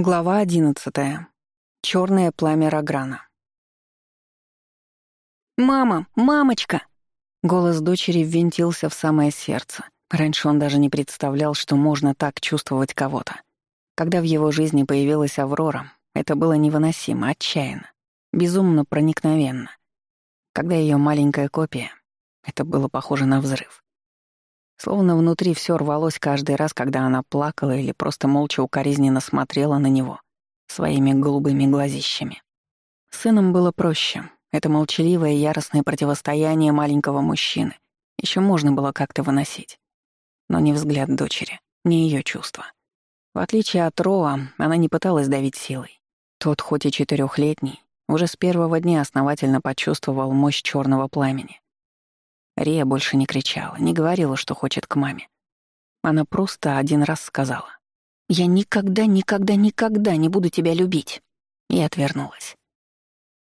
Глава 11. Черное пламя Рограна. «Мама! Мамочка!» Голос дочери ввинтился в самое сердце. Раньше он даже не представлял, что можно так чувствовать кого-то. Когда в его жизни появилась Аврора, это было невыносимо, отчаянно, безумно проникновенно. Когда ее маленькая копия, это было похоже на взрыв. Словно внутри все рвалось каждый раз, когда она плакала или просто молча укоризненно смотрела на него своими голубыми глазищами. Сыном было проще. Это молчаливое яростное противостояние маленького мужчины еще можно было как-то выносить. Но не взгляд дочери, не ее чувства. В отличие от Роа, она не пыталась давить силой. Тот, хоть и четырехлетний, уже с первого дня основательно почувствовал мощь черного пламени. Рия больше не кричала, не говорила, что хочет к маме. Она просто один раз сказала. «Я никогда, никогда, никогда не буду тебя любить!» И отвернулась.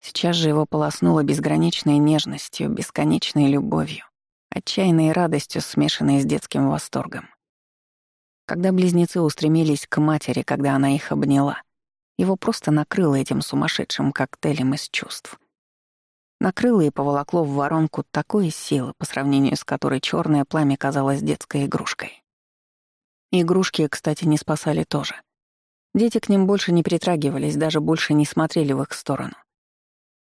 Сейчас же его полоснуло безграничной нежностью, бесконечной любовью, отчаянной радостью, смешанной с детским восторгом. Когда близнецы устремились к матери, когда она их обняла, его просто накрыло этим сумасшедшим коктейлем из чувств — накрыло и поволокло в воронку такой силы, по сравнению с которой черное пламя казалось детской игрушкой. Игрушки, кстати, не спасали тоже. Дети к ним больше не притрагивались, даже больше не смотрели в их сторону.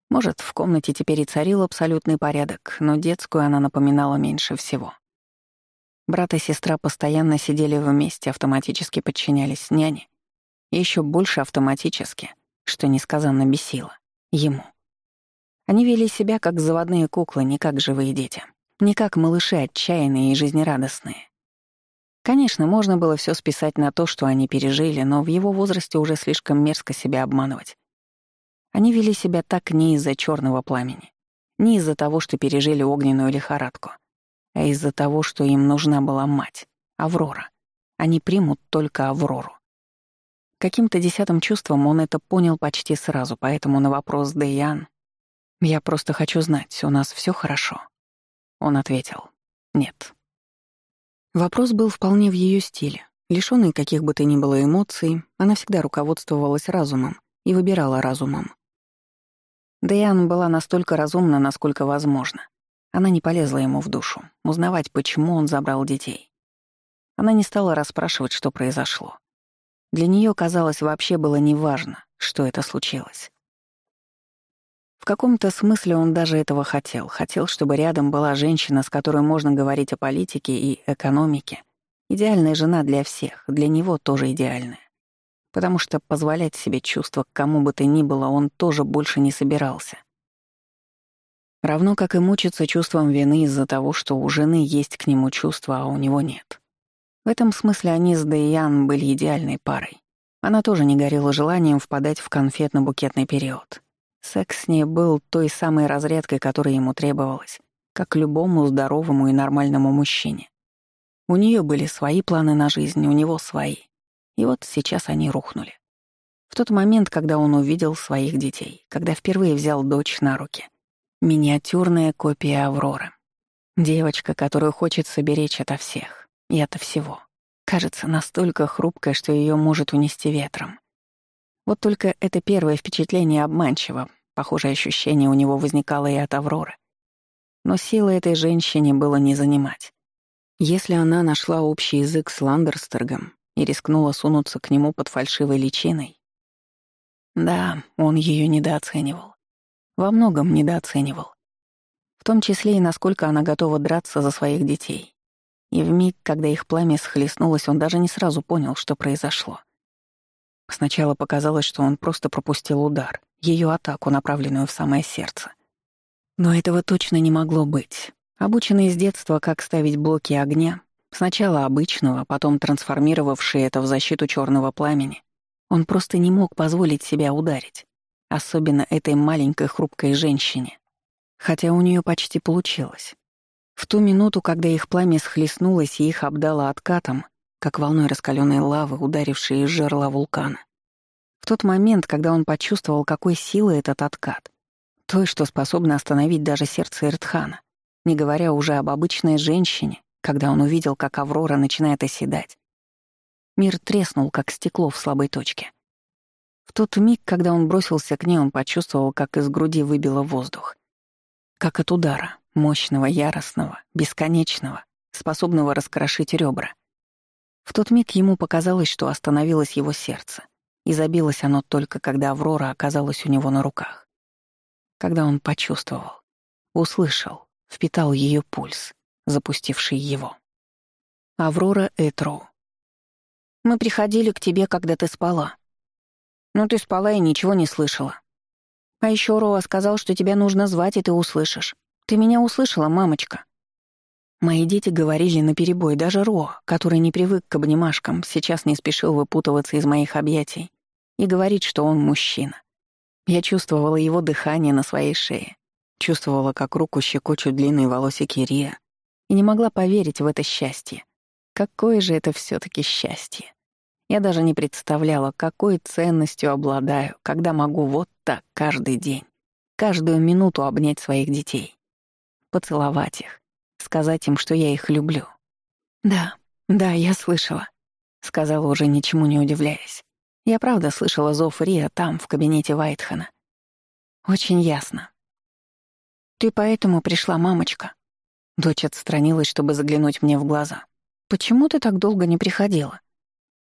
Может, в комнате теперь и царил абсолютный порядок, но детскую она напоминала меньше всего. Брат и сестра постоянно сидели вместе, автоматически подчинялись няне. И ещё больше автоматически, что несказанно бесило, ему. Они вели себя как заводные куклы, не как живые дети. Не как малыши отчаянные и жизнерадостные. Конечно, можно было все списать на то, что они пережили, но в его возрасте уже слишком мерзко себя обманывать. Они вели себя так не из-за черного пламени, не из-за того, что пережили огненную лихорадку, а из-за того, что им нужна была мать, Аврора. Они примут только Аврору. Каким-то десятым чувством он это понял почти сразу, поэтому на вопрос «Дэйян» «Я просто хочу знать, у нас все хорошо». Он ответил «Нет». Вопрос был вполне в ее стиле. Лишённой каких бы то ни было эмоций, она всегда руководствовалась разумом и выбирала разумом. Дэйан была настолько разумна, насколько возможно. Она не полезла ему в душу, узнавать, почему он забрал детей. Она не стала расспрашивать, что произошло. Для нее казалось, вообще было неважно, что это случилось. В каком-то смысле он даже этого хотел. Хотел, чтобы рядом была женщина, с которой можно говорить о политике и экономике. Идеальная жена для всех, для него тоже идеальная. Потому что позволять себе чувства к кому бы то ни было он тоже больше не собирался. Равно как и мучиться чувством вины из-за того, что у жены есть к нему чувства, а у него нет. В этом смысле они с Дэйян были идеальной парой. Она тоже не горела желанием впадать в конфетно-букетный период. Секс с ней был той самой разрядкой, которая ему требовалась, как любому здоровому и нормальному мужчине. У нее были свои планы на жизнь, у него свои. И вот сейчас они рухнули. В тот момент, когда он увидел своих детей, когда впервые взял дочь на руки. Миниатюрная копия Авроры. Девочка, которую хочется беречь ото всех и ото всего. Кажется настолько хрупкой, что ее может унести ветром. Вот только это первое впечатление обманчиво. Похожее ощущение у него возникало и от Авроры. Но силы этой женщине было не занимать. Если она нашла общий язык с Ландерстергом и рискнула сунуться к нему под фальшивой личиной... Да, он ее недооценивал. Во многом недооценивал. В том числе и насколько она готова драться за своих детей. И в миг, когда их пламя схлестнулось, он даже не сразу понял, что произошло. Сначала показалось, что он просто пропустил удар, ее атаку, направленную в самое сердце. Но этого точно не могло быть. Обученный с детства, как ставить блоки огня, сначала обычного, а потом трансформировавший это в защиту черного пламени, он просто не мог позволить себя ударить, особенно этой маленькой хрупкой женщине. Хотя у нее почти получилось. В ту минуту, когда их пламя схлестнулось и их обдало откатом, как волной раскаленной лавы, ударившей из жерла вулкана. В тот момент, когда он почувствовал, какой силы этот откат, той, что способна остановить даже сердце Иртхана, не говоря уже об обычной женщине, когда он увидел, как Аврора начинает оседать. Мир треснул, как стекло в слабой точке. В тот миг, когда он бросился к ней, он почувствовал, как из груди выбило воздух. Как от удара, мощного, яростного, бесконечного, способного раскрошить ребра. В тот миг ему показалось, что остановилось его сердце, и забилось оно только, когда Аврора оказалась у него на руках. Когда он почувствовал, услышал, впитал ее пульс, запустивший его. Аврора Этроу. «Мы приходили к тебе, когда ты спала. Но ты спала и ничего не слышала. А еще Роа сказал, что тебя нужно звать, и ты услышишь. Ты меня услышала, мамочка?» Мои дети говорили наперебой, даже Ро, который не привык к обнимашкам, сейчас не спешил выпутываться из моих объятий и говорить, что он мужчина. Я чувствовала его дыхание на своей шее, чувствовала, как руку щекочут длинные волосики Рия, и не могла поверить в это счастье. Какое же это все таки счастье! Я даже не представляла, какой ценностью обладаю, когда могу вот так каждый день, каждую минуту обнять своих детей, поцеловать их, сказать им, что я их люблю. «Да, да, я слышала», — сказала уже ничему не удивляясь. Я правда слышала зов Рия там, в кабинете Вайтхана. «Очень ясно». «Ты поэтому пришла, мамочка?» Дочь отстранилась, чтобы заглянуть мне в глаза. «Почему ты так долго не приходила?»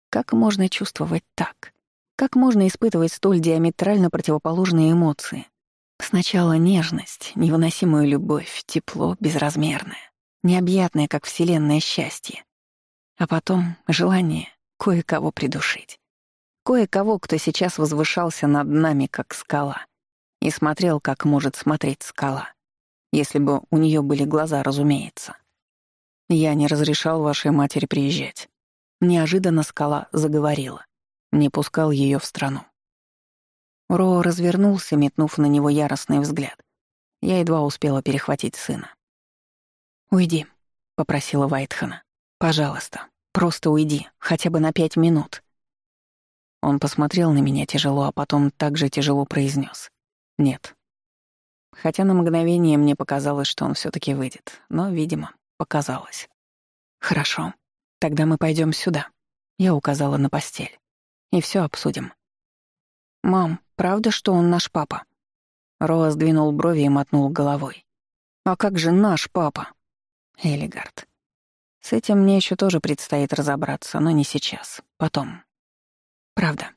«Как можно чувствовать так? Как можно испытывать столь диаметрально противоположные эмоции?» Сначала нежность, невыносимую любовь, тепло, безразмерное, необъятное, как вселенное счастье. А потом желание кое-кого придушить. Кое-кого, кто сейчас возвышался над нами, как скала, и смотрел, как может смотреть скала. Если бы у нее были глаза, разумеется. «Я не разрешал вашей матери приезжать». Неожиданно скала заговорила. Не пускал ее в страну. Ро развернулся, метнув на него яростный взгляд. Я едва успела перехватить сына. «Уйди», — попросила Вайтхана. «Пожалуйста, просто уйди, хотя бы на пять минут». Он посмотрел на меня тяжело, а потом так же тяжело произнес: «Нет». Хотя на мгновение мне показалось, что он все таки выйдет, но, видимо, показалось. «Хорошо, тогда мы пойдем сюда», — я указала на постель. «И все обсудим». «Мам», Правда, что он наш папа?» Роа сдвинул брови и мотнул головой. «А как же наш папа?» «Элигард». «С этим мне еще тоже предстоит разобраться, но не сейчас. Потом». «Правда».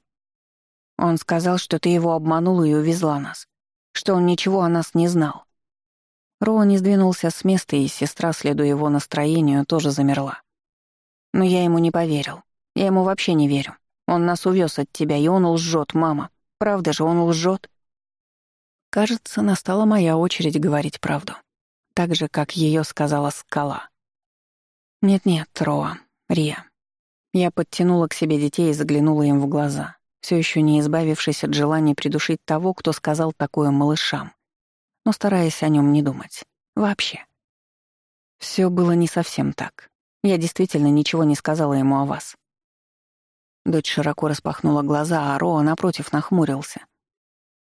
«Он сказал, что ты его обманула и увезла нас. Что он ничего о нас не знал». Роа не сдвинулся с места, и сестра, следуя его настроению, тоже замерла. «Но я ему не поверил. Я ему вообще не верю. Он нас увез от тебя, и он лжет, мама правда же, он лжет. Кажется, настала моя очередь говорить правду. Так же, как ее сказала скала. Нет-нет, Роа, Рия. Я подтянула к себе детей и заглянула им в глаза, все еще не избавившись от желания придушить того, кто сказал такое малышам, но стараясь о нем не думать. Вообще. Все было не совсем так. Я действительно ничего не сказала ему о вас. Дочь широко распахнула глаза, а Роа напротив нахмурился.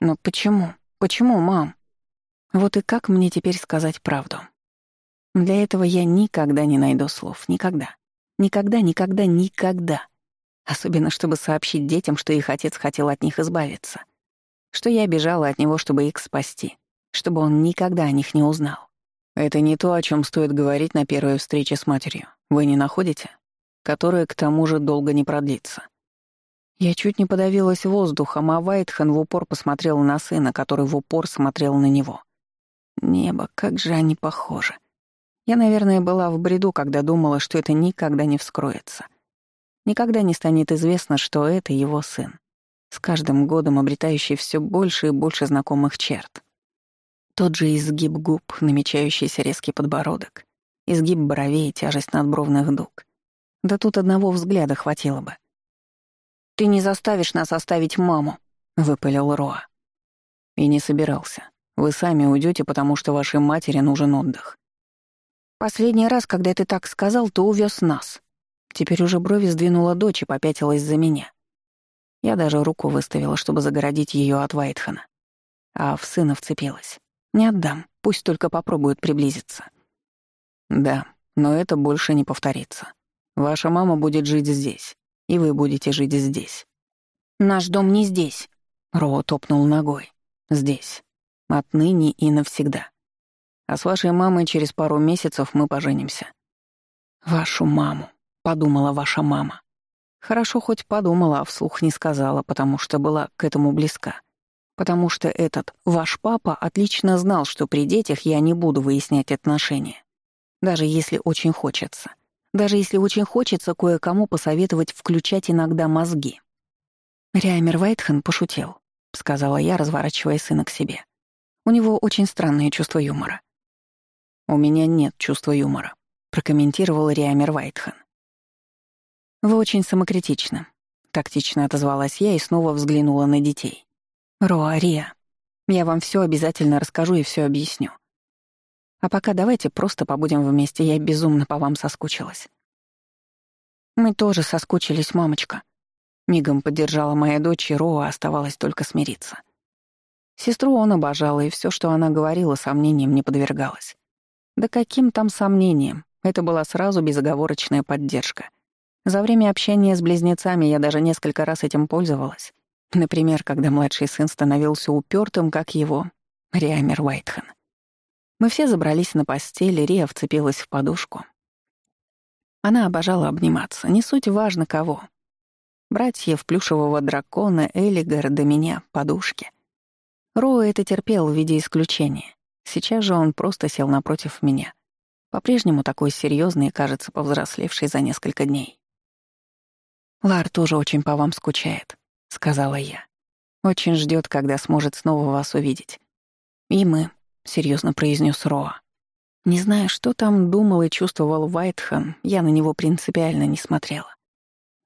«Но почему? Почему, мам? Вот и как мне теперь сказать правду? Для этого я никогда не найду слов. Никогда. Никогда, никогда, никогда. Особенно, чтобы сообщить детям, что их отец хотел от них избавиться. Что я бежала от него, чтобы их спасти. Чтобы он никогда о них не узнал. Это не то, о чем стоит говорить на первой встрече с матерью. Вы не находите? которое к тому же долго не продлится. Я чуть не подавилась воздухом, а Вайтхен в упор посмотрел на сына, который в упор смотрел на него. Небо, как же они похожи. Я, наверное, была в бреду, когда думала, что это никогда не вскроется. Никогда не станет известно, что это его сын, с каждым годом обретающий все больше и больше знакомых черт. Тот же изгиб губ, намечающийся резкий подбородок, изгиб бровей, и тяжесть надбровных дуг. Да тут одного взгляда хватило бы. «Ты не заставишь нас оставить маму», — выпалил Роа. «И не собирался. Вы сами уйдете, потому что вашей матери нужен отдых». «Последний раз, когда ты так сказал, ты увез нас». Теперь уже брови сдвинула дочь и попятилась за меня. Я даже руку выставила, чтобы загородить ее от Вайтхана. А в сына вцепилась. «Не отдам, пусть только попробуют приблизиться». «Да, но это больше не повторится», Ваша мама будет жить здесь, и вы будете жить здесь». «Наш дом не здесь», — Ро топнул ногой. «Здесь. Отныне и навсегда. А с вашей мамой через пару месяцев мы поженимся». «Вашу маму», — подумала ваша мама. Хорошо хоть подумала, а вслух не сказала, потому что была к этому близка. Потому что этот ваш папа отлично знал, что при детях я не буду выяснять отношения. Даже если очень хочется даже если очень хочется кое-кому посоветовать включать иногда мозги». «Реймер Вайтхен пошутил», — сказала я, разворачивая сына к себе. «У него очень странное чувство юмора». «У меня нет чувства юмора», — прокомментировал Риамер Вайтхен. «Вы очень самокритичны», — тактично отозвалась я и снова взглянула на детей. «Роа, Риа, я вам все обязательно расскажу и все объясню. А пока давайте просто побудем вместе, я безумно по вам соскучилась». «Мы тоже соскучились, мамочка». Мигом поддержала моя дочь, и Роа оставалось только смириться. Сестру он обожал, и все, что она говорила, сомнением не подвергалось. Да каким там сомнениям? Это была сразу безоговорочная поддержка. За время общения с близнецами я даже несколько раз этим пользовалась. Например, когда младший сын становился упертым, как его, Риамер Уайтхен. Мы все забрались на постель, и Рия вцепилась в подушку. Она обожала обниматься, не суть важно кого. Братьев плюшевого дракона, Элигар, до меня, подушки. Роу это терпел в виде исключения. Сейчас же он просто сел напротив меня. По-прежнему такой серьезный и, кажется, повзрослевший за несколько дней. «Лар тоже очень по вам скучает», — сказала я. «Очень ждет, когда сможет снова вас увидеть. И мы, серьезно произнес Роа. Не зная, что там думал и чувствовал Вайтхэм, я на него принципиально не смотрела.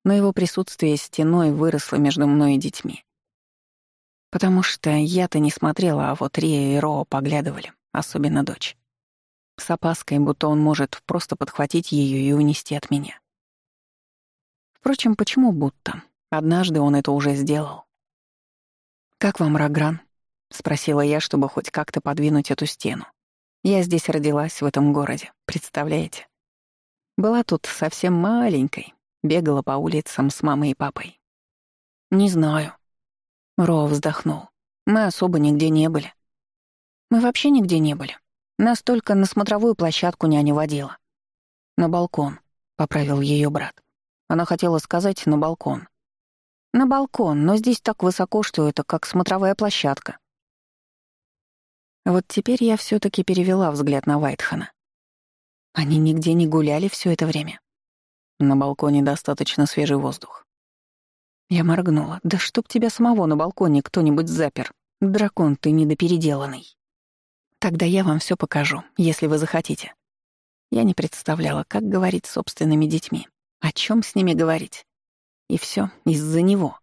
Но его присутствие стеной выросло между мной и детьми. Потому что я-то не смотрела, а вот Рия и Роа поглядывали, особенно дочь. С опаской, будто он может просто подхватить ее и унести от меня. Впрочем, почему будто? Однажды он это уже сделал. «Как вам, Рагран?» — спросила я, чтобы хоть как-то подвинуть эту стену. «Я здесь родилась, в этом городе, представляете?» Была тут совсем маленькой, бегала по улицам с мамой и папой. «Не знаю». Ро вздохнул. «Мы особо нигде не были». «Мы вообще нигде не были. Нас только на смотровую площадку няня водила». «На балкон», — поправил ее брат. Она хотела сказать «на балкон». «На балкон, но здесь так высоко, что это как смотровая площадка». Вот теперь я все таки перевела взгляд на Вайтхана. Они нигде не гуляли все это время. На балконе достаточно свежий воздух. Я моргнула. «Да чтоб тебя самого на балконе кто-нибудь запер! Дракон ты недопеределанный!» «Тогда я вам все покажу, если вы захотите». Я не представляла, как говорить с собственными детьми, о чем с ними говорить. И все из-за него.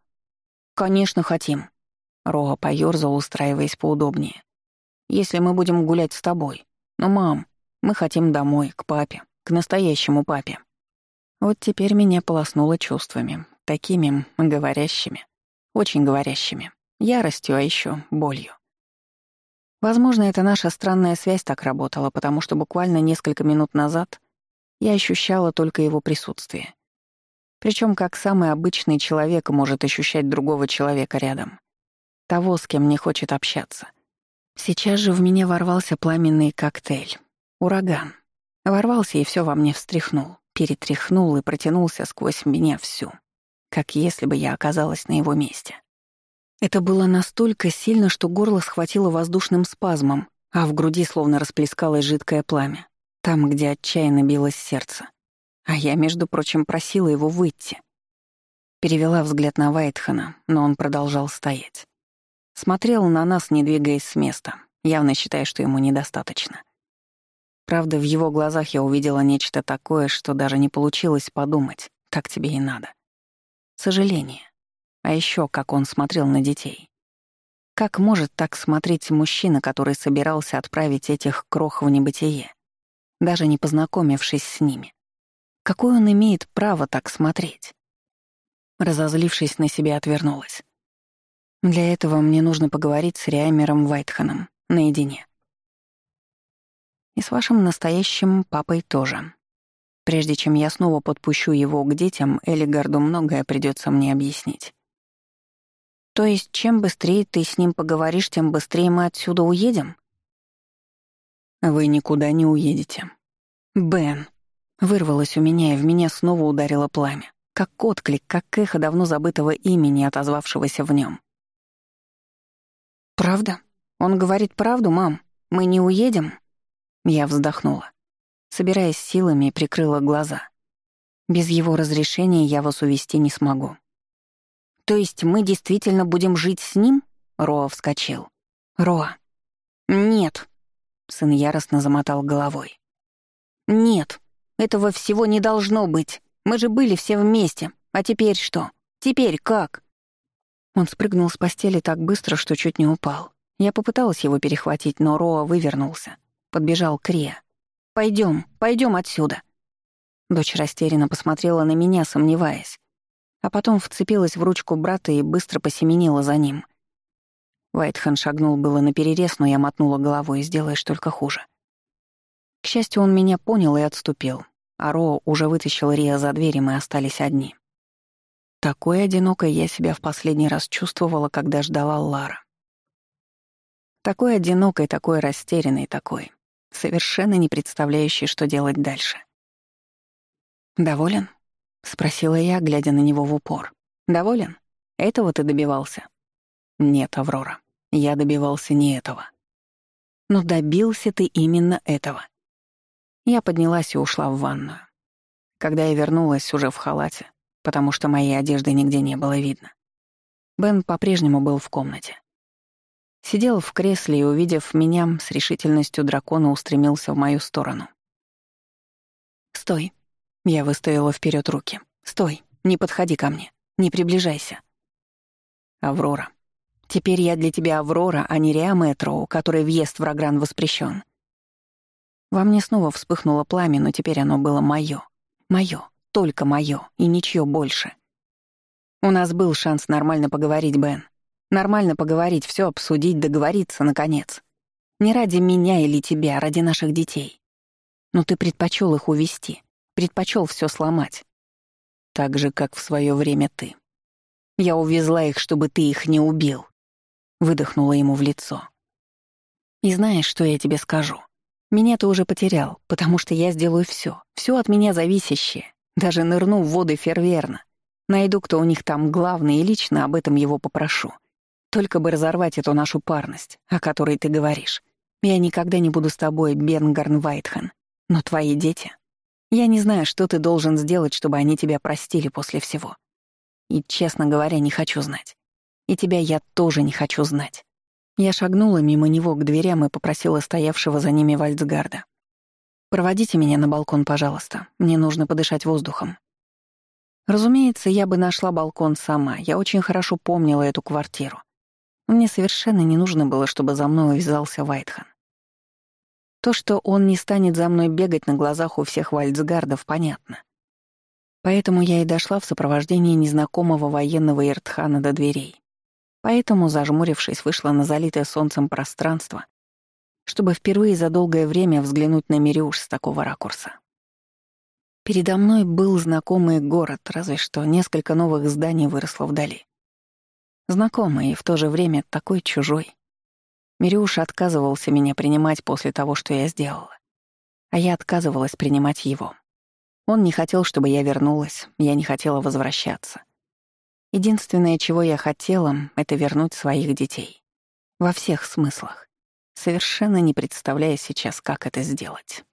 «Конечно, хотим!» Рога поёрзал, устраиваясь поудобнее если мы будем гулять с тобой. Но, мам, мы хотим домой, к папе, к настоящему папе». Вот теперь меня полоснуло чувствами, такими говорящими, очень говорящими, яростью, а еще болью. Возможно, эта наша странная связь так работала, потому что буквально несколько минут назад я ощущала только его присутствие. Причем как самый обычный человек может ощущать другого человека рядом. Того, с кем не хочет общаться. Сейчас же в меня ворвался пламенный коктейль. Ураган. Ворвался и все во мне встряхнул, перетряхнул и протянулся сквозь меня всю, как если бы я оказалась на его месте. Это было настолько сильно, что горло схватило воздушным спазмом, а в груди словно расплескалось жидкое пламя, там, где отчаянно билось сердце. А я, между прочим, просила его выйти. Перевела взгляд на Вайтхана, но он продолжал стоять. Смотрел на нас, не двигаясь с места, явно считая, что ему недостаточно. Правда, в его глазах я увидела нечто такое, что даже не получилось подумать, так тебе и надо. Сожаление. А еще, как он смотрел на детей. Как может так смотреть мужчина, который собирался отправить этих крох в небытие, даже не познакомившись с ними? Какое он имеет право так смотреть? Разозлившись на себя, отвернулась. Для этого мне нужно поговорить с Риамером Вайтханом наедине. И с вашим настоящим папой тоже. Прежде чем я снова подпущу его к детям, Элигарду многое придется мне объяснить. То есть, чем быстрее ты с ним поговоришь, тем быстрее мы отсюда уедем? Вы никуда не уедете. Бен. Вырвалось у меня, и в меня снова ударило пламя. Как отклик, как эхо давно забытого имени, отозвавшегося в нем. «Правда? Он говорит правду, мам. Мы не уедем?» Я вздохнула. Собираясь силами, прикрыла глаза. «Без его разрешения я вас увести не смогу». «То есть мы действительно будем жить с ним?» Роа вскочил. «Роа». «Нет». Сын яростно замотал головой. «Нет, этого всего не должно быть. Мы же были все вместе. А теперь что? Теперь как?» Он спрыгнул с постели так быстро, что чуть не упал. Я попыталась его перехватить, но Роа вывернулся. Подбежал к Рия. «Пойдём, пойдём отсюда!» Дочь растерянно посмотрела на меня, сомневаясь. А потом вцепилась в ручку брата и быстро посеменила за ним. Уайтхан шагнул было на перерез, но я мотнула головой, сделаешь только хуже. К счастью, он меня понял и отступил, а Роа уже вытащил Рия за дверь, и мы остались одни. Такой одинокой я себя в последний раз чувствовала, когда ждала Лара. Такой одинокой, такой растерянной, такой, совершенно не представляющей, что делать дальше. «Доволен?» — спросила я, глядя на него в упор. «Доволен? Этого ты добивался?» «Нет, Аврора, я добивался не этого». «Но добился ты именно этого». Я поднялась и ушла в ванную. Когда я вернулась уже в халате, потому что моей одежды нигде не было видно. Бен по-прежнему был в комнате. Сидел в кресле и, увидев меня, с решительностью дракона устремился в мою сторону. «Стой!» — я выставила вперед руки. «Стой! Не подходи ко мне! Не приближайся!» «Аврора. Теперь я для тебя Аврора, а не Риа Мэтроу, который въезд в Рагран воспрещен. Во мне снова вспыхнуло пламя, но теперь оно было моё, моё только мое и ничье больше. У нас был шанс нормально поговорить, Бен. Нормально поговорить, все обсудить, договориться, наконец. Не ради меня или тебя, а ради наших детей. Но ты предпочел их увести, предпочел все сломать. Так же, как в свое время ты. Я увезла их, чтобы ты их не убил. Выдохнула ему в лицо. И знаешь, что я тебе скажу? Меня ты уже потерял, потому что я сделаю все, все от меня зависящее, даже нырну в воды ферверно. Найду, кто у них там главный, и лично об этом его попрошу. Только бы разорвать эту нашу парность, о которой ты говоришь. Я никогда не буду с тобой, Бенгарн Вайтхен. Но твои дети... Я не знаю, что ты должен сделать, чтобы они тебя простили после всего. И, честно говоря, не хочу знать. И тебя я тоже не хочу знать. Я шагнула мимо него к дверям и попросила стоявшего за ними Вальцгарда. Проводите меня на балкон, пожалуйста. Мне нужно подышать воздухом. Разумеется, я бы нашла балкон сама. Я очень хорошо помнила эту квартиру. Мне совершенно не нужно было, чтобы за мной увязался Вайтхан. То, что он не станет за мной бегать на глазах у всех вальцгардов, понятно. Поэтому я и дошла в сопровождении незнакомого военного Иртхана до дверей. Поэтому, зажмурившись, вышла на залитое солнцем пространство чтобы впервые за долгое время взглянуть на Мириуш с такого ракурса. Передо мной был знакомый город, разве что несколько новых зданий выросло вдали. Знакомый и в то же время такой чужой. Мириуш отказывался меня принимать после того, что я сделала. А я отказывалась принимать его. Он не хотел, чтобы я вернулась, я не хотела возвращаться. Единственное, чего я хотела, — это вернуть своих детей. Во всех смыслах совершенно не представляя сейчас, как это сделать.